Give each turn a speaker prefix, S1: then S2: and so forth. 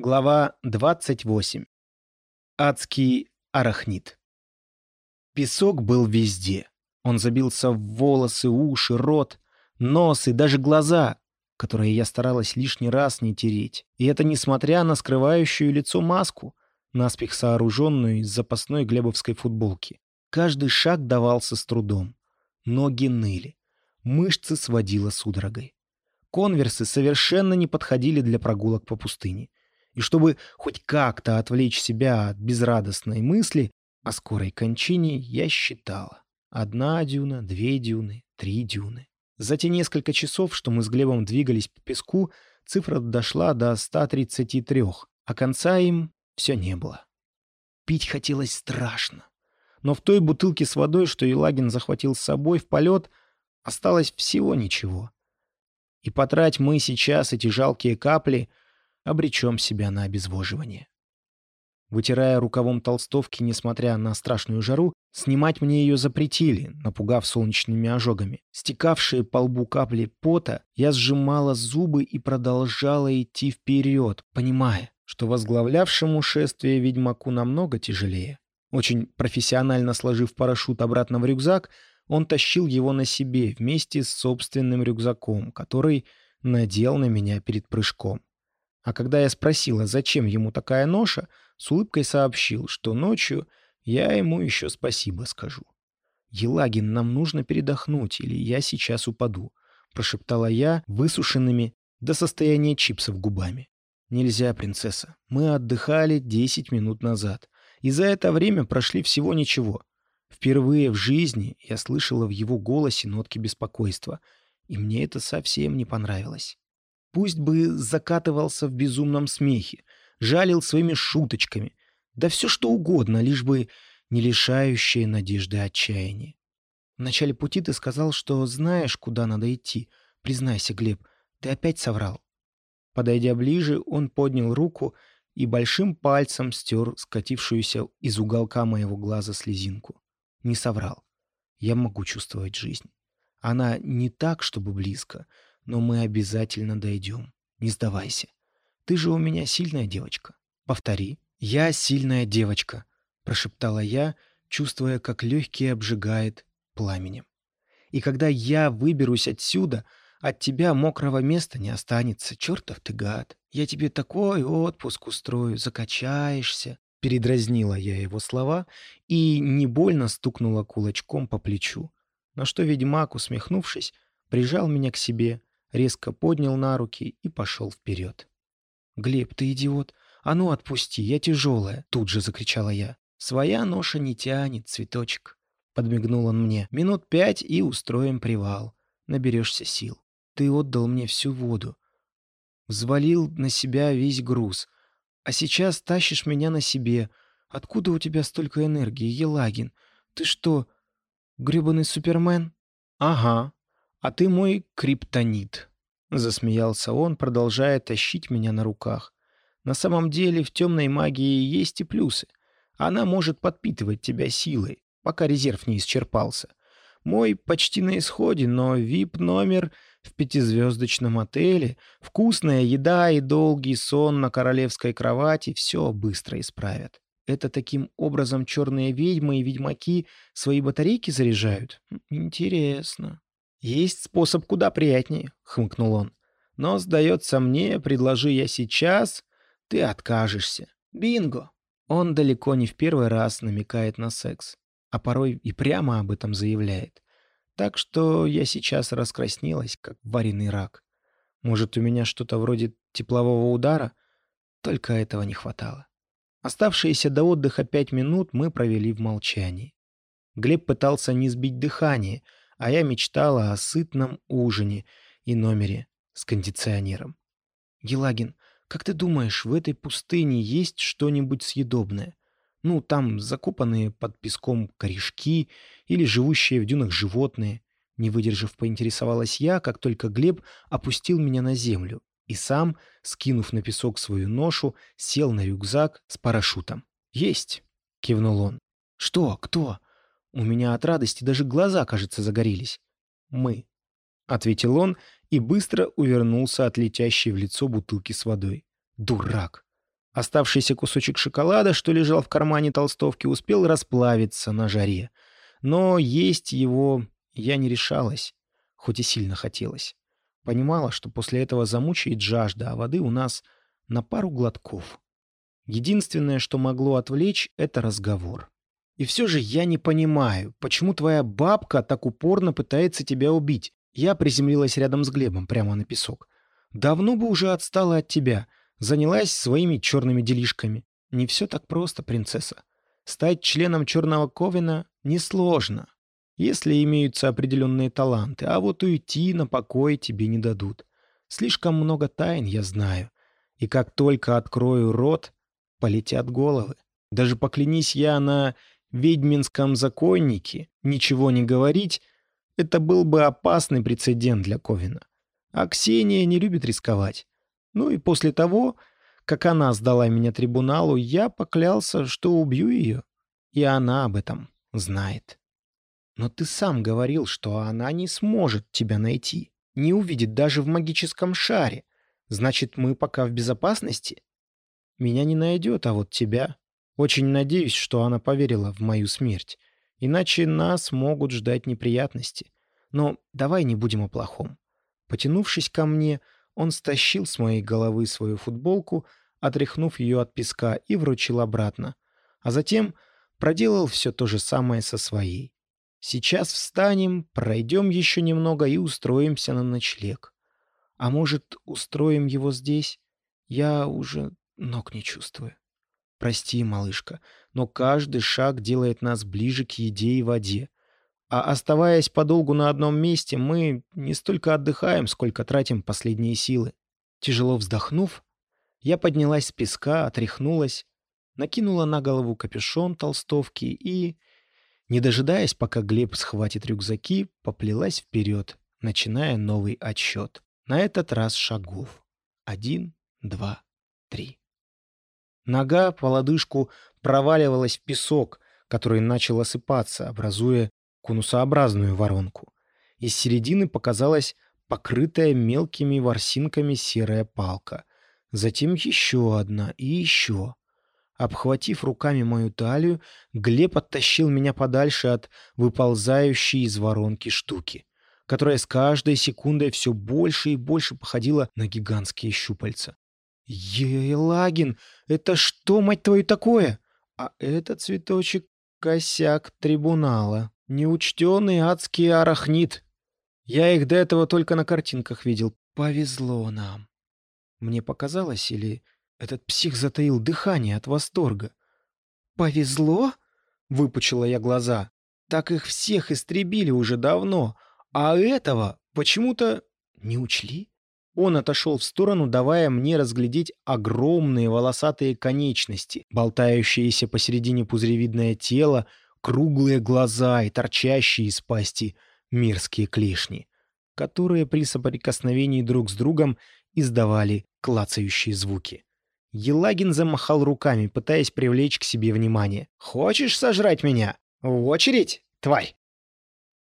S1: Глава 28. Адский арахнит. Песок был везде. Он забился в волосы, уши, рот, нос и даже глаза, которые я старалась лишний раз не тереть. И это несмотря на скрывающую лицо маску, наспех сооруженную из запасной глебовской футболки. Каждый шаг давался с трудом. Ноги ныли. Мышцы сводило судорогой. Конверсы совершенно не подходили для прогулок по пустыне. И чтобы хоть как-то отвлечь себя от безрадостной мысли о скорой кончине, я считала. Одна дюна, две дюны, три дюны. За те несколько часов, что мы с Глебом двигались по песку, цифра дошла до 133, а конца им все не было. Пить хотелось страшно. Но в той бутылке с водой, что Елагин захватил с собой в полет, осталось всего ничего. И потрать мы сейчас эти жалкие капли — обречем себя на обезвоживание. Вытирая рукавом толстовки, несмотря на страшную жару, снимать мне ее запретили, напугав солнечными ожогами. Стекавшие по лбу капли пота, я сжимала зубы и продолжала идти вперед, понимая, что возглавлявшему шествие ведьмаку намного тяжелее. Очень профессионально сложив парашют обратно в рюкзак, он тащил его на себе вместе с собственным рюкзаком, который надел на меня перед прыжком. А когда я спросила, зачем ему такая ноша, с улыбкой сообщил, что ночью я ему еще спасибо скажу. «Елагин, нам нужно передохнуть, или я сейчас упаду», — прошептала я высушенными до состояния чипсов губами. «Нельзя, принцесса. Мы отдыхали 10 минут назад. И за это время прошли всего ничего. Впервые в жизни я слышала в его голосе нотки беспокойства, и мне это совсем не понравилось. Пусть бы закатывался в безумном смехе, жалил своими шуточками, да все что угодно, лишь бы не лишающее надежды отчаяния. В начале пути ты сказал, что знаешь, куда надо идти. Признайся, Глеб, ты опять соврал. Подойдя ближе, он поднял руку и большим пальцем стер скатившуюся из уголка моего глаза слезинку. Не соврал. Я могу чувствовать жизнь. Она не так, чтобы близко, но мы обязательно дойдем. Не сдавайся. Ты же у меня сильная девочка. Повтори. Я сильная девочка, прошептала я, чувствуя, как легкие обжигает пламенем. И когда я выберусь отсюда, от тебя мокрого места не останется. Чертов ты гад. Я тебе такой отпуск устрою, закачаешься. Передразнила я его слова и не больно стукнула кулачком по плечу. На что ведьмак, усмехнувшись, прижал меня к себе, резко поднял на руки и пошел вперед. «Глеб, ты идиот! А ну отпусти, я тяжелая!» Тут же закричала я. «Своя ноша не тянет, цветочек!» Подмигнул он мне. «Минут пять и устроим привал. Наберешься сил. Ты отдал мне всю воду. Взвалил на себя весь груз. А сейчас тащишь меня на себе. Откуда у тебя столько энергии, Елагин? Ты что, гребаный супермен?» «Ага», «А ты мой криптонит», — засмеялся он, продолжая тащить меня на руках. «На самом деле в темной магии есть и плюсы. Она может подпитывать тебя силой, пока резерв не исчерпался. Мой почти на исходе, но вип-номер в пятизвездочном отеле, вкусная еда и долгий сон на королевской кровати все быстро исправят. Это таким образом черные ведьмы и ведьмаки свои батарейки заряжают? Интересно. «Есть способ куда приятнее», — хмыкнул он. «Но, сдается мне, предложи я сейчас, ты откажешься. Бинго!» Он далеко не в первый раз намекает на секс, а порой и прямо об этом заявляет. Так что я сейчас раскраснелась, как вареный рак. Может, у меня что-то вроде теплового удара? Только этого не хватало. Оставшиеся до отдыха пять минут мы провели в молчании. Глеб пытался не сбить дыхание — а я мечтала о сытном ужине и номере с кондиционером. «Елагин, как ты думаешь, в этой пустыне есть что-нибудь съедобное? Ну, там закопанные под песком корешки или живущие в дюнах животные?» Не выдержав, поинтересовалась я, как только Глеб опустил меня на землю и сам, скинув на песок свою ношу, сел на рюкзак с парашютом. «Есть!» — кивнул он. «Что? Кто?» У меня от радости даже глаза, кажется, загорелись. «Мы», — ответил он и быстро увернулся от летящей в лицо бутылки с водой. «Дурак!» Оставшийся кусочек шоколада, что лежал в кармане толстовки, успел расплавиться на жаре. Но есть его я не решалась, хоть и сильно хотелось. Понимала, что после этого замучает жажда, а воды у нас на пару глотков. Единственное, что могло отвлечь, это разговор. И все же я не понимаю, почему твоя бабка так упорно пытается тебя убить. Я приземлилась рядом с Глебом, прямо на песок. Давно бы уже отстала от тебя, занялась своими черными делишками. Не все так просто, принцесса. Стать членом черного Ковина несложно, если имеются определенные таланты, а вот уйти на покой тебе не дадут. Слишком много тайн я знаю, и как только открою рот, полетят головы. Даже поклянись я на ведьминском законнике ничего не говорить, это был бы опасный прецедент для Ковина. А Ксения не любит рисковать. Ну и после того, как она сдала меня трибуналу, я поклялся, что убью ее. И она об этом знает. Но ты сам говорил, что она не сможет тебя найти, не увидит даже в магическом шаре. Значит, мы пока в безопасности? Меня не найдет, а вот тебя. Очень надеюсь, что она поверила в мою смерть. Иначе нас могут ждать неприятности. Но давай не будем о плохом. Потянувшись ко мне, он стащил с моей головы свою футболку, отряхнув ее от песка и вручил обратно. А затем проделал все то же самое со своей. Сейчас встанем, пройдем еще немного и устроимся на ночлег. А может, устроим его здесь? Я уже ног не чувствую. Прости, малышка, но каждый шаг делает нас ближе к еде и воде. А оставаясь подолгу на одном месте, мы не столько отдыхаем, сколько тратим последние силы. Тяжело вздохнув, я поднялась с песка, отряхнулась, накинула на голову капюшон толстовки и, не дожидаясь, пока Глеб схватит рюкзаки, поплелась вперед, начиная новый отсчет. На этот раз шагов. Один, два, три. Нога по лодыжку проваливалась в песок, который начал осыпаться, образуя конусообразную воронку. Из середины показалась покрытая мелкими ворсинками серая палка. Затем еще одна и еще. Обхватив руками мою талию, Глеб оттащил меня подальше от выползающей из воронки штуки которая с каждой секундой все больше и больше походила на гигантские щупальца. «Елагин, это что, мать твою, такое?» «А это цветочек косяк трибунала. Неучтенный адский арахнит. Я их до этого только на картинках видел. Повезло нам». Мне показалось, или этот псих затаил дыхание от восторга. «Повезло?» — выпучила я глаза. «Так их всех истребили уже давно, а этого почему-то не учли. Он отошел в сторону, давая мне разглядеть огромные волосатые конечности, болтающиеся посередине пузыревидное тело, круглые глаза и торчащие из пасти мирские клешни, которые при соприкосновении друг с другом издавали клацающие звуки. Елагин замахал руками, пытаясь привлечь к себе внимание. «Хочешь сожрать меня? В очередь, тварь!»